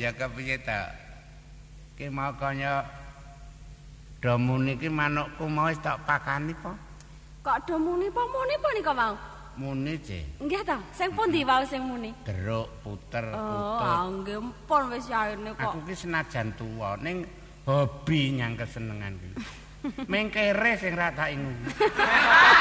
Ayo kepiye ta? Ki mau kaya do muni ki manukku mau wis tak pakani po. Kok do muni po muni po nika mau? Muni je. Nggih ta, sing pundi wae sing muni? Deruk puter Oh, putut. nggih empun wis yaene kok. Aku ki senajan tuwa ning hobi nyang kesenengan ki. Mengkere sing ra tak ingu.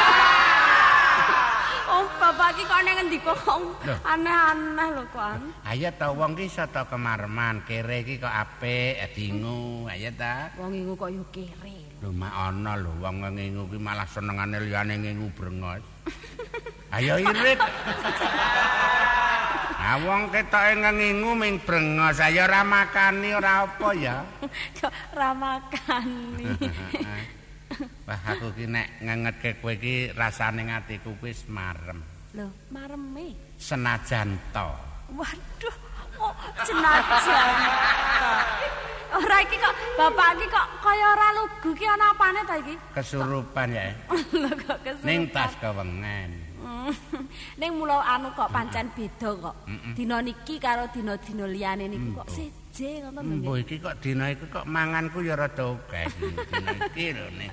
Oh, bapak ki kok kok Loh. aneh-aneh lho kok. Ayo ta wong ki iso ta kemarman, kere ki kok apik, dingu, ayo ta. Wong ingu kok yo kere. Lho mak ana lho wong ngingu ki malah senengane liyane ngingu brengos. Ayo irit. Ah wong ketoke ngingu ming brengos, ayo ora makani ora apa ya. Kok ra makani. Wah aku ki nek ngengetke kowe ki rasane atiku wis marem. Lho, mareme. Senajan to. Waduh, oh jenajan. Ora iki kok bapak iki kok kaya ora lugu ki ana apane ta iki? Kesurupan ya. Lho kok kesurupan. Ning tas kewengen. Ning mula anu kok pancen beda kok. Dina niki karo dina-dina liyane niku kok seje ngoten lho. Mbok nggih. iki kok dina iku kok manganku ya rada akeh dina iki lho nih.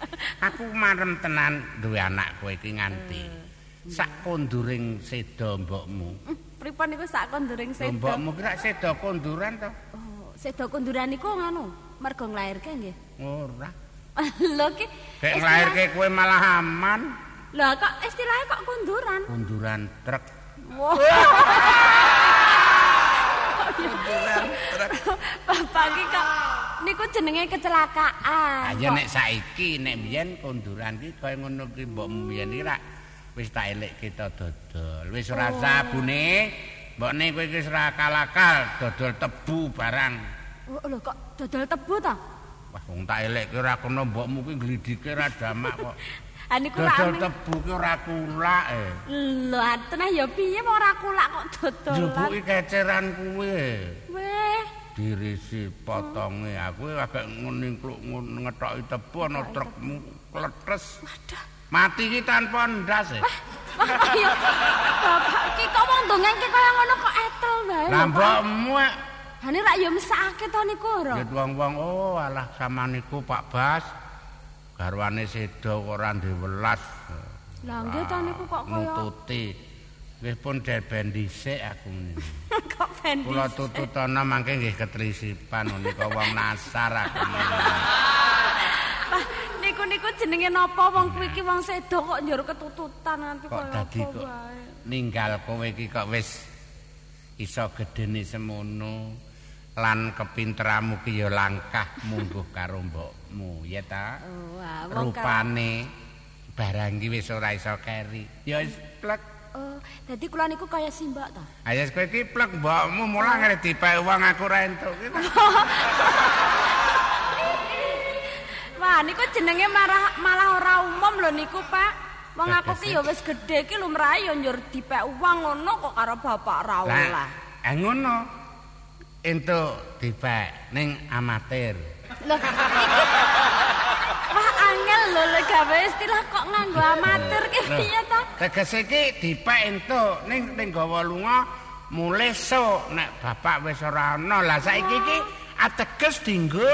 Aku marem tenan duwe anak kowe iki nganti sak konduring seda mbokmu. Mm, Pripun niku sak konduring seda. Mbokmu ki rak seda konduran to? Oh, seda konduran niku nganu, mergo nglairke nggih. Ora. Lho ki istilah- nglairke kowe malah aman. Lah kok istilahnya kok konduran? Konduran truk. Wah. Bapak ki kok niku jenenge kecelakaan. Ayo kok. nek saiki nek biyen konduran ki kaya ngono ki mbokmu biyen iki rak wis tak elek kita dodol. Wis ora Oh. sabune. Mbokne kowe iki ora kalakal dodol tebu barang. Oh, lho kok dodol tebu ta? Wah wong tak elek ki ora kena mbokmu ki glidike ora damak kok. Ha niku ra Dodol tebu ki ora kulak eh. Lho, tenah ya piye ora kulak kok dodolan. Jubuki keceran kuwe. Weh, Dirisi potonge aku agak ngeningkluk ngetoki tebu ana trukmu kletes. Mati ki tanpa ndas eh. Bapak ki kok wong dongeng kaya ngono kok etel bae. Lah mbokmu eh, Ha ni rak ya mesake to niku ora. Jet wong-wong oh alah sama niku Pak Bas. Garwane seda kok ora welas. Lah nggih to niku kok kaya nututi. Wis pun deben dhisik aku niku. kok ben Kula dhisik. tututana mangke nggih ketrisipan menika wong nasar aku. Niku niku jenenge napa wong kuwi ki wong sedo kok njur ketututan nanti Kok dadi kok ninggal kowe iki kok wis iso gedene semono lan kepinteramu ki ya langkah mungguh karo mbokmu ya ta Oh, rupane barang ki wis ora iso keri ya wis plek Oh, dadi kula niku kaya simbak ta. ayo kowe iki plek mbokmu mulah ngene dipek wong aku ra entuk. Wah, niku jenenge malah malah ora umum lho niku, Pak. Wong aku ki ya wis gedhe ki lumrah ya njur dipek uang ngono kok karo bapak ra lah eh ngono entuk dipek ning amatir angel lho le gawe istilah kok nganggo amatir ki piye to? Tegese iki dipek entuk ning ning gawa lunga mulih sok nek bapak wis ora ana. Lah saiki iki ateges dinggo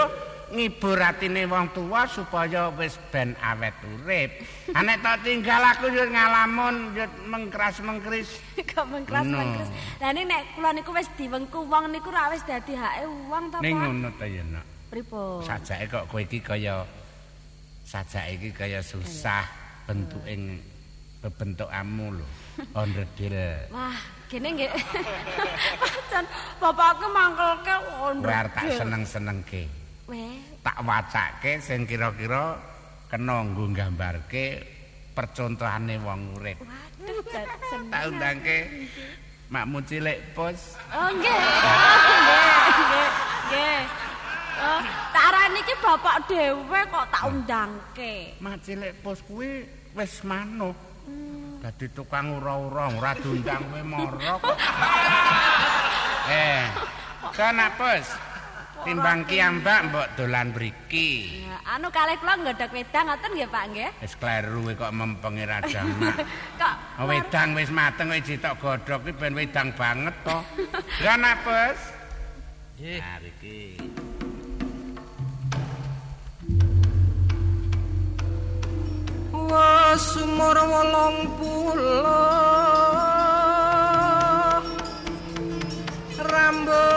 ngibur atine wong tuwa supaya wis ben awet urip. Ah nek tak tinggal aku yo ngalamun yo mengkras-mengkris. Kok mengkras-mengkras. Lah ning nek kula niku wis diwengku wong niku ra wis dadi hake wong ta, Ning Pak? ngono ta ya nak. Pripun? Sajake kok kowe iki kaya sajake iki kaya susah bentuke bebentukamu lho. Ondredil. Wah, gene nggih. Pancen bapakku mangkelke ondel. War tak seneng-senengke. Weh, tak wacake sing kira-kira kena nggo nggambarke percontohane wong urip. waduh, seneng. Tak undangke makmu cilik pos. Oh. Oh, Nggih, nggih, nggih. Oh, tak arani iki bapak dhewe kok tak undangke. Mak cilik pos kuwi wis manut. Dadi tukang ura-ura ora diundang kowe mara kok. Eh, kana pos. Timbang kiambak mbok dolan mriki. Ya, anu kalih kula nggodhog wedang ngoten nggih, Pak nggih. Wis kleru kok mempengi rajamak. Kok Oh, wedang wis mateng kowe ditok godhog ki ben wedang banget to. Lah nak, Bos? Nggih. Nah, iki. Wes umur wolong puluh Rambut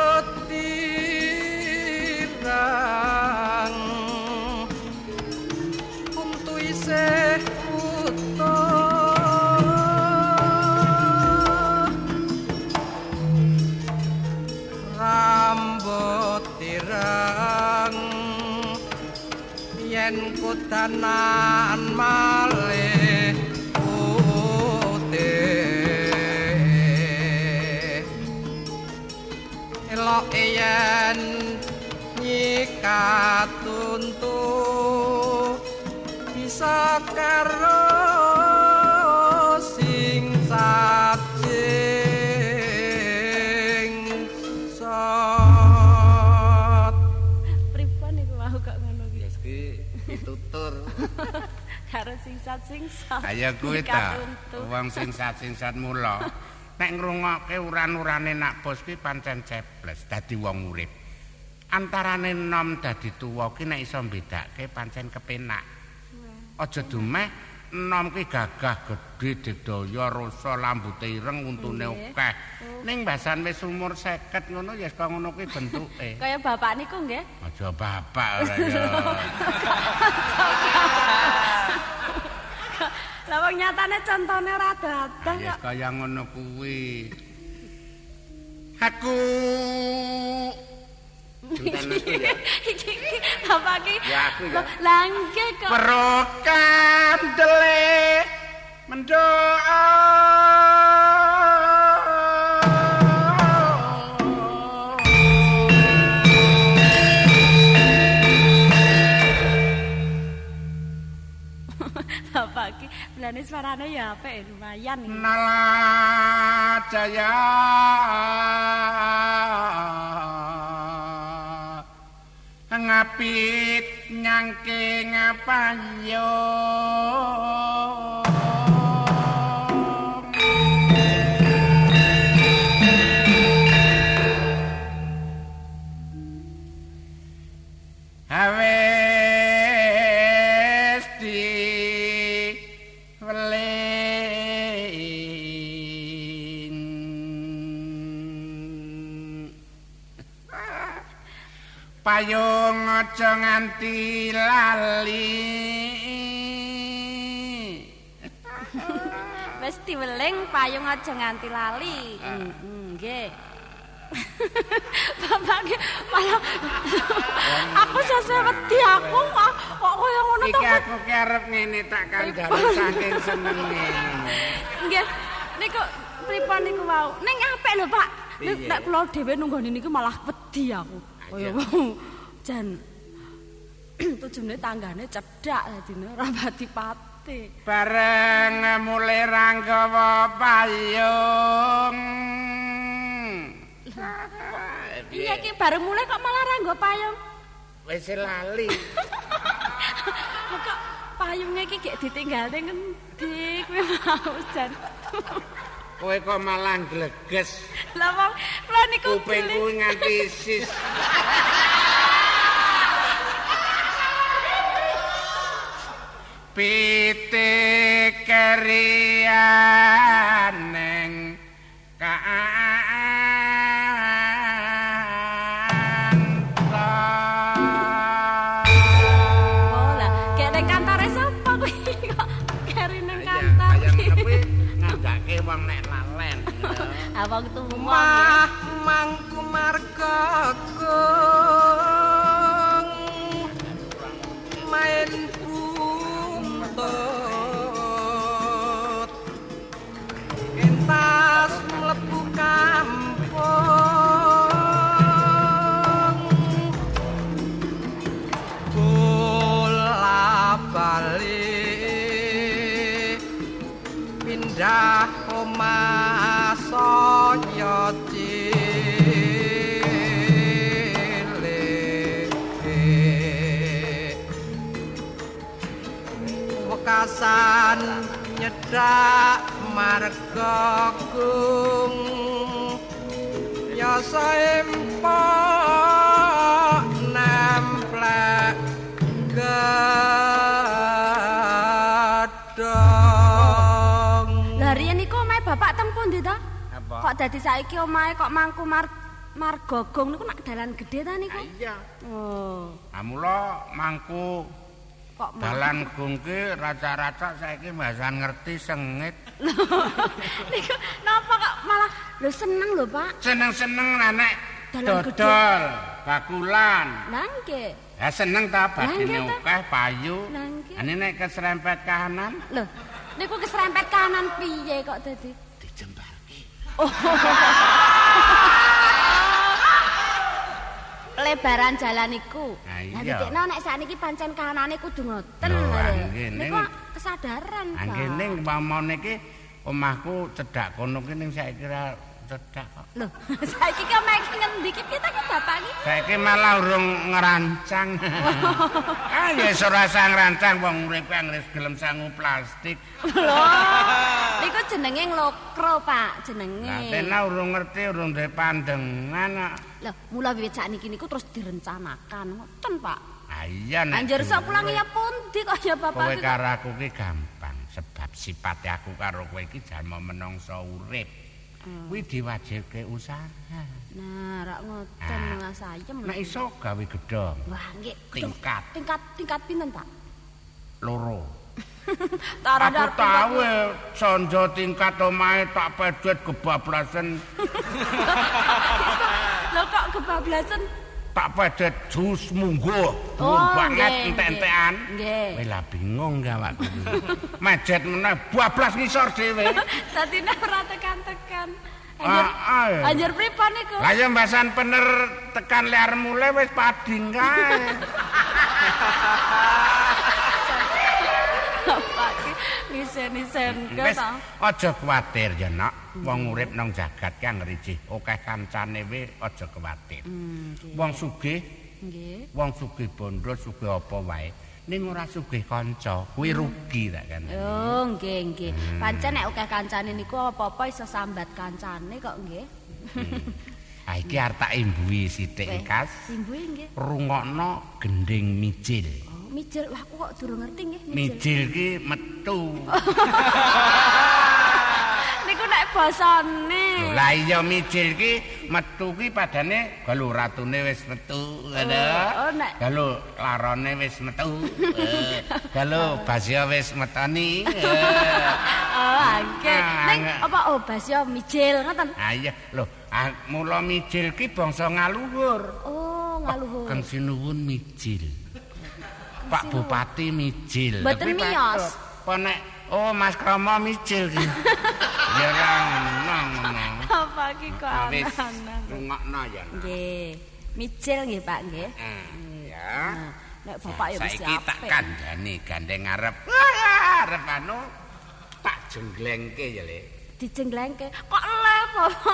yen kutanan malih putih. Elok yen nyikat tuntu bisa karo singsat-singsat. Kaya kuwi ta. Wong sing sat-sat mula. Nek ngrungokke uran-urane nak bos ki pancen cebles dadi wong urip. Antarane nom dadi tuwa ki nek iso mbedake pancen kepenak. Aja dumeh nom ki gagah gedhe digdaya rasa lambute ireng untune akeh. Ning mbasan wis umur 50 ngono ya kok ngono kuwi bentuke. Kaya bapak niku nggih. Aja bapak ora ya. Lah wong nyatane contone ora dateng Ya kok. kaya ngono kuwi. Aku. Iki iki bapak ki. Ya, aku ya. Lah, nggih kok. Perokan dele mendoa suarane ya apik lumayan iki. Nala Jaya ngapit nyangking payo aja nganti lali Wis diweling payung aja nganti lali. Ah. Nggih. Bapak malah aku sesuai wedi aku kok kaya ngono to. iki aku ki arep ngene tak kandhani saking senenge Nggih. Niku pripun niku wau? Ning apik lho, Pak. Nek kula dhewe nunggoni niku malah wedi aku. Kaya Iya. wau jan tujune tanggane cedhak dadine ora pati pati. bareng mulai ranggawa payung Iya ki bareng mulai kok malah ranggo payung. wis lali Kok payunge iki gek ditinggal ning endi kuwi mau jan. kowe kok malah gleges Lah wong kula niku kupingku geli. nganti sis Pitik kerianeng kantor Oh lah, ning kantore sapa kuwi kok keri ning Ya, kantor. kuwi ngandake wong nek lalen. Ah wong tuwa Mah mangku marga kung main dadi saiki omahe kok mangku mar margogong niku nak dalan gedhe ta niku? Iya. Oh, Amula mangku kok dalan gungke raca-raca saiki mbasan ngerti sengit. niku napa kok malah lho seneng lho, Pak. Seneng-seneng nek dodol, bakulan. Lah nggih. Ya seneng ta badine akeh payu. Lah, nggih. Ane nek keserempet kahanan Lho, niku keserempet kanan piye kok dadi? Lebaran jalan iku. Lah iya. nek sakniki pancen kanane kudu ngoten. Lho, Niku kesadaran, Pak. Angge ning pamane iki omahku cedhak kono ki ning saiki ra cedhak kok. Lho, saiki ki omahe ki ngendi ki piye ta ki bapak ki? Saiki malah urung ngerancang. ah ya iso rasa ngerancang wong urip wis gelem sangu plastik. Lho. Niku jenenge nglokro, Pak, jenenge. Lah tena urung ngerti urung duwe pandengan. kok. Lho, mula wiwit sakniki niku terus direncanakan. Ngoten, Pak. Ah iya nek Anjir sok pulang ya pundi kok ya bapak Kowe karo aku ki gampang sebab sifat aku karo kowe iki jalma menungsa urip. Hmm. Kuwi diwajibke usaha. Nah, rak ngoten Ah. Mas Ayem. Nek iso gawe gedhong Wah, nggih. Tingkat. Tingkat tingkat pinten, Pak? loro. Aku tahu sonjo tingkat omahe tak pedet kebablasan, Lho kok kebablasan? tak pedet jus munggo. Oh, banget entek-entekan. nggih. Lah bingung gak awakku. Majet meneh bablas ngisor dhewe. Dadi nek ora tekan-tekan. Ah, ah. Anjir pripun niku? Lah ya mbasan bener tekan liar mule wis pading kae. Bapak ke Wis ta. aja kuwatir ya, Nak. Wong urip nang jagat ki ngrijih. Akeh kancane we aja kuwatir. Nggih. Wong sugih, Nggih. wong sugih bondo, sugih apa wae. Ning ora sugih kanca, kuwi rugi tak kan. Oh, nggih, nggih. Hmm. Pancen nek akeh kancane niku apa-apa iso sambat kancane kok nggih. Ah iki arep tak imbui sithik kas. Simbue nggih. Rungokno gending mijil. Oh, mijil. Wah, aku kok durung ngerti nggih mijil. Mijil ki metu. Niku nek basane. Lah iya mijil ki metu ki padane galu ratune wis metu ngono. oh, nek- Galu larone wis metu. Eh, Galu basya wis metani. Eh. Oh. Ah, Ning apa oh basya mijil ngoten. Ah iya, lho, ah, mula mijil ki bangsa ngaluhur. Oh, ngaluhur. Kang Sinuwun mijil. Pak Bupati mijil. Mboten Tapi miyos. patut. Apa nek oh Mas Kromo mijil ki. ya ngono ngono. Apa ki kok Wis anan? rungokno ya. Nggih. Mijil nggih, Pak nggih. Ah, Ya. Nah, nek bapak ya mesti Saiki tak apik. kandhani gandeng ngarep. Wah, arep anu tak jenglengke ya, Le. Dijenglengke. Kok le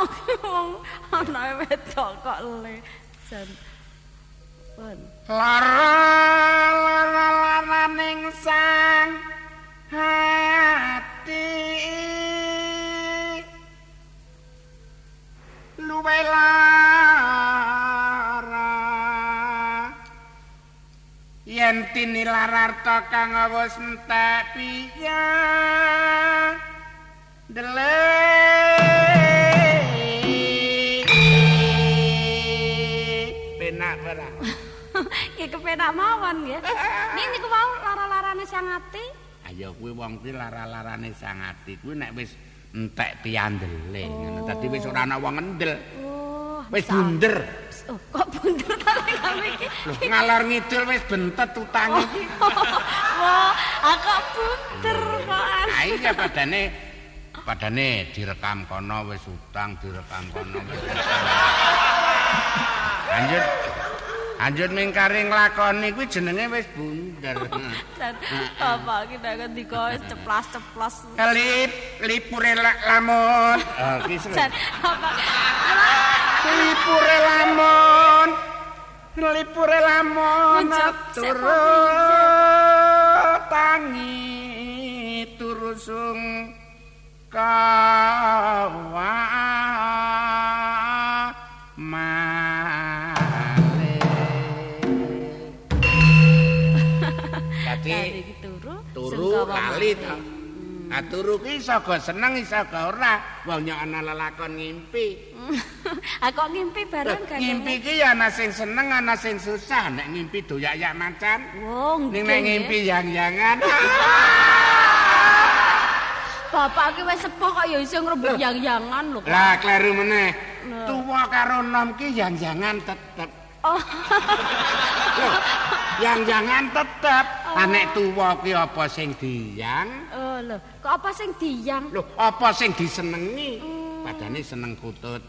ki wong anake wedok kok le. Jan. Pun. Lara lara lara ning sang hati luwe lara yen tinilararta kang wis entek piye delek Ki kepenak mawon nggih. Ning niku wau lara-larane sang ati. Ayo kuwi wong kuwi lara-larane sang ati kuwi nek wis entek piyandele ngono. Dadi wis ora ana wong ngendel. Oh, Wis bunder. Oh, kok bunder ta nek kami iki? Loh, ngalor ngidul wis bentet utange iki. Wah, aku bunder kok. Ah iya padane padane direkam kono wis utang, direkam kono wis. Lanjut. Lanjut mingkari nglakoni kuwi jenenge wis bunder. Dan bapak kita kan dikois ceplas-ceplas. Lip, lipure la- lamun. Oh, ki Dan bapak lipure lamun lipure lamun turu tangi turusung kawa turu turu lali mati. ta Aturu ki iso go seneng iso go ora. Wong nyok ana lelakon ngimpi. Ah kok ngimpi bareng kan? Ngimpi ki ya ana sing seneng ana sing susah. Nek ngimpi doyak-yak macan. Oh, Ning nek ngimpi yang-yangan. Bapak ki wis sepuh kok ya iso ngrebut yang-yangan lho. Lah kleru meneh. Tuwa karo nom ki yang-yangan tetep. Oh, Loh, yang-yangan tetep. Lah nek tuwa ki apa sing diyang? oh lho, kok apa sing diyang? Loh, apa sing disenengi? Padane seneng kutut.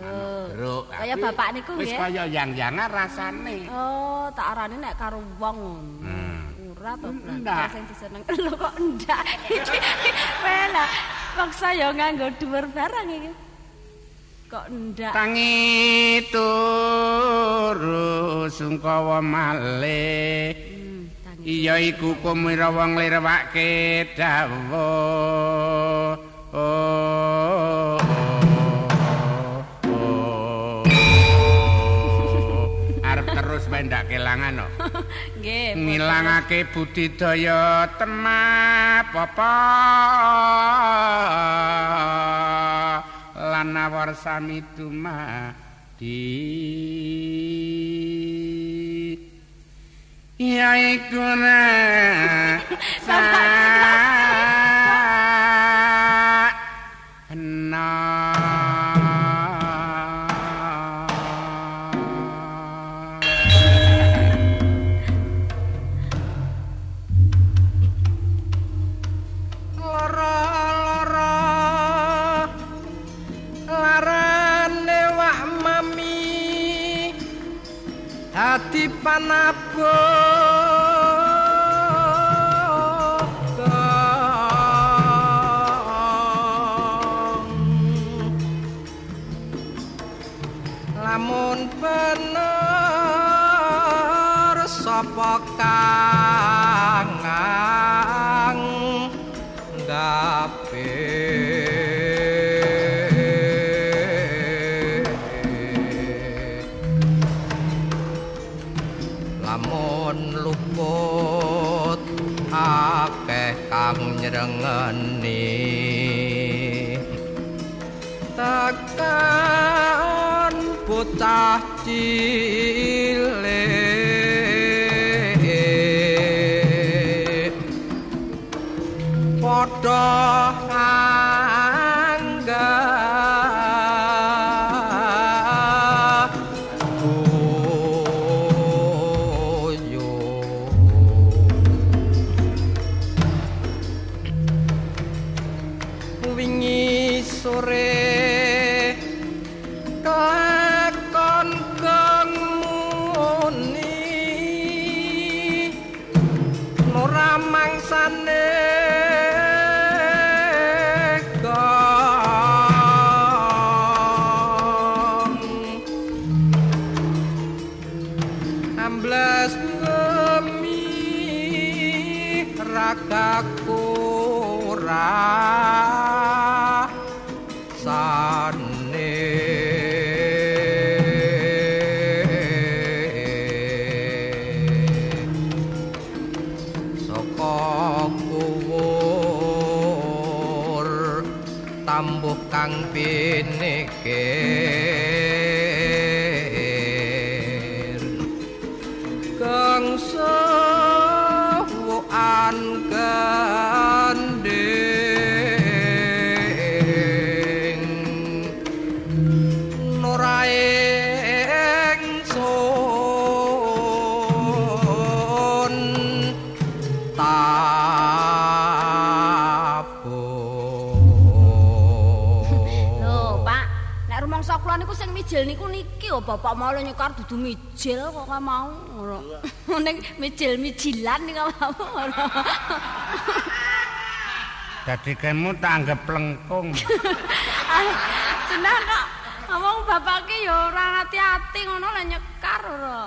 Oh. Kaya bapak niku Wis nggih. kaya yang-yangan rasane. Oh, tak arani nek karo wong ngono. Hmm. Ora to, Ndak. sing diseneng. Lho kok ndak. Wela, paksa ya nganggo dhuwur barang iki. Kok ndak? Tangi turu sungkawa malih. Iya iku kumira wong lirwake dawuh. Oh, oh. Arep terus bae ndak kelangan kok. Nggih. ngilangake budidaya temap apa lan nawar sami dumadi ya iku na dadi panabog tambuh kang pinikir oh bapak mau nyekar dudu mijil kok gak mau ngono. Ning mijil-mijilan nika mau ngono. Dadi kemu tak anggap plengkung. Ah, Cenah kok ngomong bapak ki ya ora hati-hati ngono lah nyekar ora.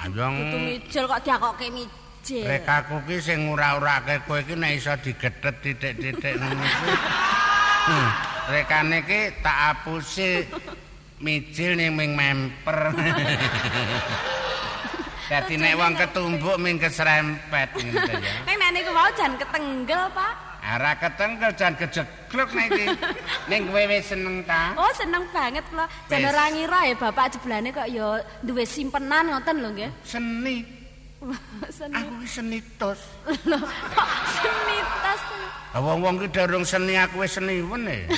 Ayong Dudu mijil kok diakoke mijil. rekaku ki sing ora-orake kowe iki nek iso digethet titik-titik ngono iki. Hmm, rekane ki tak apusi mijil ning ming memper. Dadi nek wong ketumbuk ming keserempet ngono ya. Ning nek niku mau jan ketenggel, Pak. Ora ketengkel jan gejegluk nek iki. Ning kowe wis seneng ta? Oh, seneng banget kula. Jan ora ngira ya bapak jeblane kok ya duwe simpenan ngoten lho nggih. Seni. Seni. Aku wis seni tos. Lho, kok seni. Lah wong-wong ki durung seni aku wis seniwen e.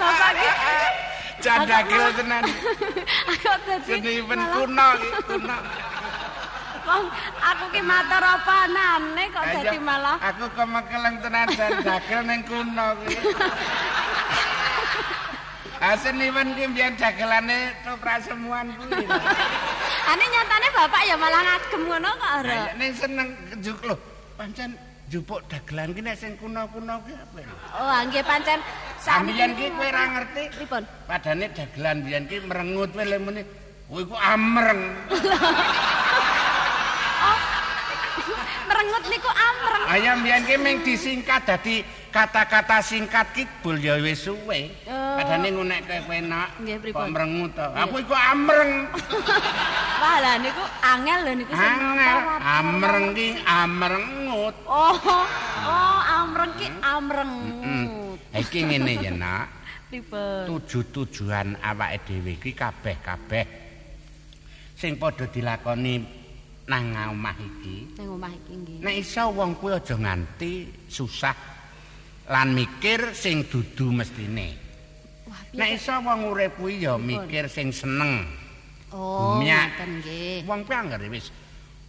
Bapak ki Candakil tenan. aku dadi Seniwen malah- kuno kuno. Wong aku ki matur apanane kok dadi malah aku kemekeleng tenan candakil ning kuno ki. Ah seniwen ki mbiyen dagelane toprak semuan kuwi. Ane nyatane bapak ya malah ngagem ngono kok ora. Ning seneng juk lho. Pancen jupuk dagelan ki nek sing kuno-kuno ki apa. Oh, nggih pancen Sampeyan ki kowe ora ngerti. Pripun? Padane dagelan biyen ki merengut wae lemene. Kowe iku amreng. Merengut niku amreng. Ayam biyen ki ming disingkat dadi kata-kata singkat ki bul ya wis suwe. Oh. Padane ngonek kowe kowe nak Nggih, kok merengut to. Aku iku amreng. Wah, lah niku angel lho niku sing amreng ki amrengut. Oh, oh amreng ki amreng. Iki ngene ya nak. Pripun? tuju-tujuan awake dhewe iki kabeh-kabeh sing padha dilakoni nang omah iki. Ning omah iki nggih. Nek iso wong kuwi aja nganti susah lan mikir sing dudu mestine. Wah, Nek iso wong urip kuwi ya mikir sing seneng. Oh, ngoten nggih. Wong kuwi anggere wis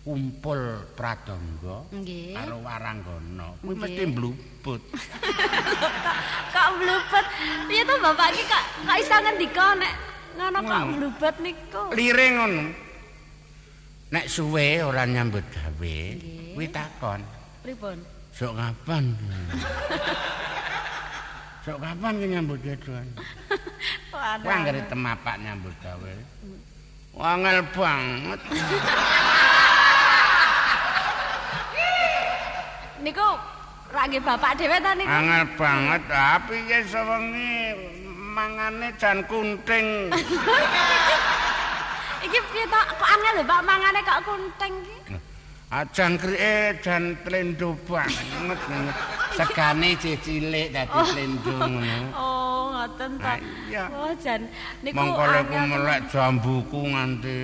kumpul pradangga Nggih. karo waranggana, kuwi mesti mluput. Kok mlubet? Piye to Bapak iki kok kok iso ngendika nek ngono kok Hmm. mlubet niku? Lire ngono. Nek suwe ora nyambut gawe, kuwi takon, Pripun? "Sok kapan?" Sok kapan ki nyambut gawe? Wah, Kuwi anggere temapak nyambut gawe. Wangel banget. Niku ra nggih Bapak dhewe ta niku? Angel banget. Ah piye sewengi mangane jan kunting. Iki piye to? Kok angel lho Pak mangane kok kunting iki? Ajan krike jan tlendo banget. Segane cilik dadi tlendo ngono. Oh, ngoten to. Ah, iya. Oh, jan niku Mongko lek ku angel melek jambuku nganti.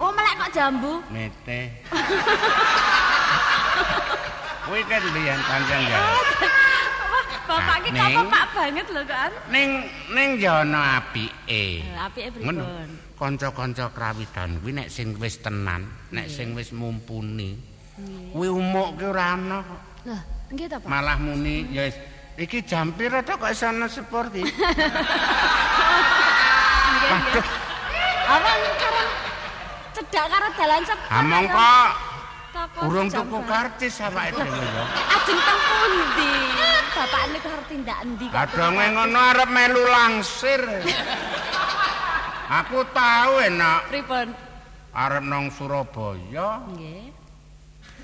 Oh, melek kok jambu? mete. Kuwi kan biyen pancen ya. Bapak iki kok Pak banget lho kan? Ning ning ya ana apike. Apike pripun? Kanca-kanca krawitan kuwi nek sing wis tenan, nek sing wis mumpuni, kuwi umuk ki ora ana. kok. Lah, nggih to Pak? Malah muni ya wis iki jam pira to kok iso ana sepur ki? Nggih, nggih. Apa karo cedak karo dalan sepur. Ha mongko Toko urung jam tuku karcis awake dhewe ya. Ajeng teng pundi? Bapak niku arep tindak endi kok? Kadang ngono arep melu langsir. Aku tahu enak Pripun? arep nang Surabaya Nggih.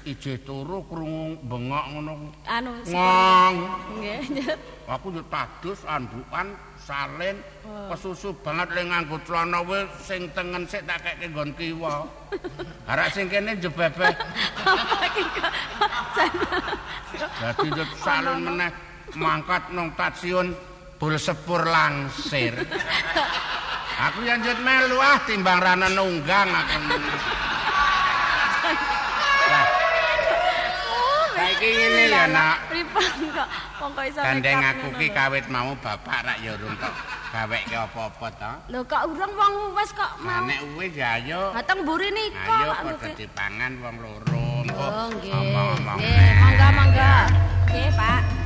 ije turu krungu bengok ngono. Anu Ngong. Nggih. Aku yo tadus andukan salin kesusu banget le nganggo celana we sing tengen sik tak keke nggon kiwa. Arek sing kene jebebeh jan dadi salin meneh mangkat nang stasiun bul sepur langsir. Aku yang melu ah timbang rana nunggang aku. Lah, Ngene ya, Nak. Pripun kok wong kok iso Gandeng aku ki kok? kawit mau bapak rak ya urung tok gaweke apa-apa to. Lho kok urung wong wis kok mau. nek wis ya ayo. Hateng mburi nika Ayo kok padha dipangan wong loro. Oh nggih. Nggih, monggo monggo. Nggih, Pak.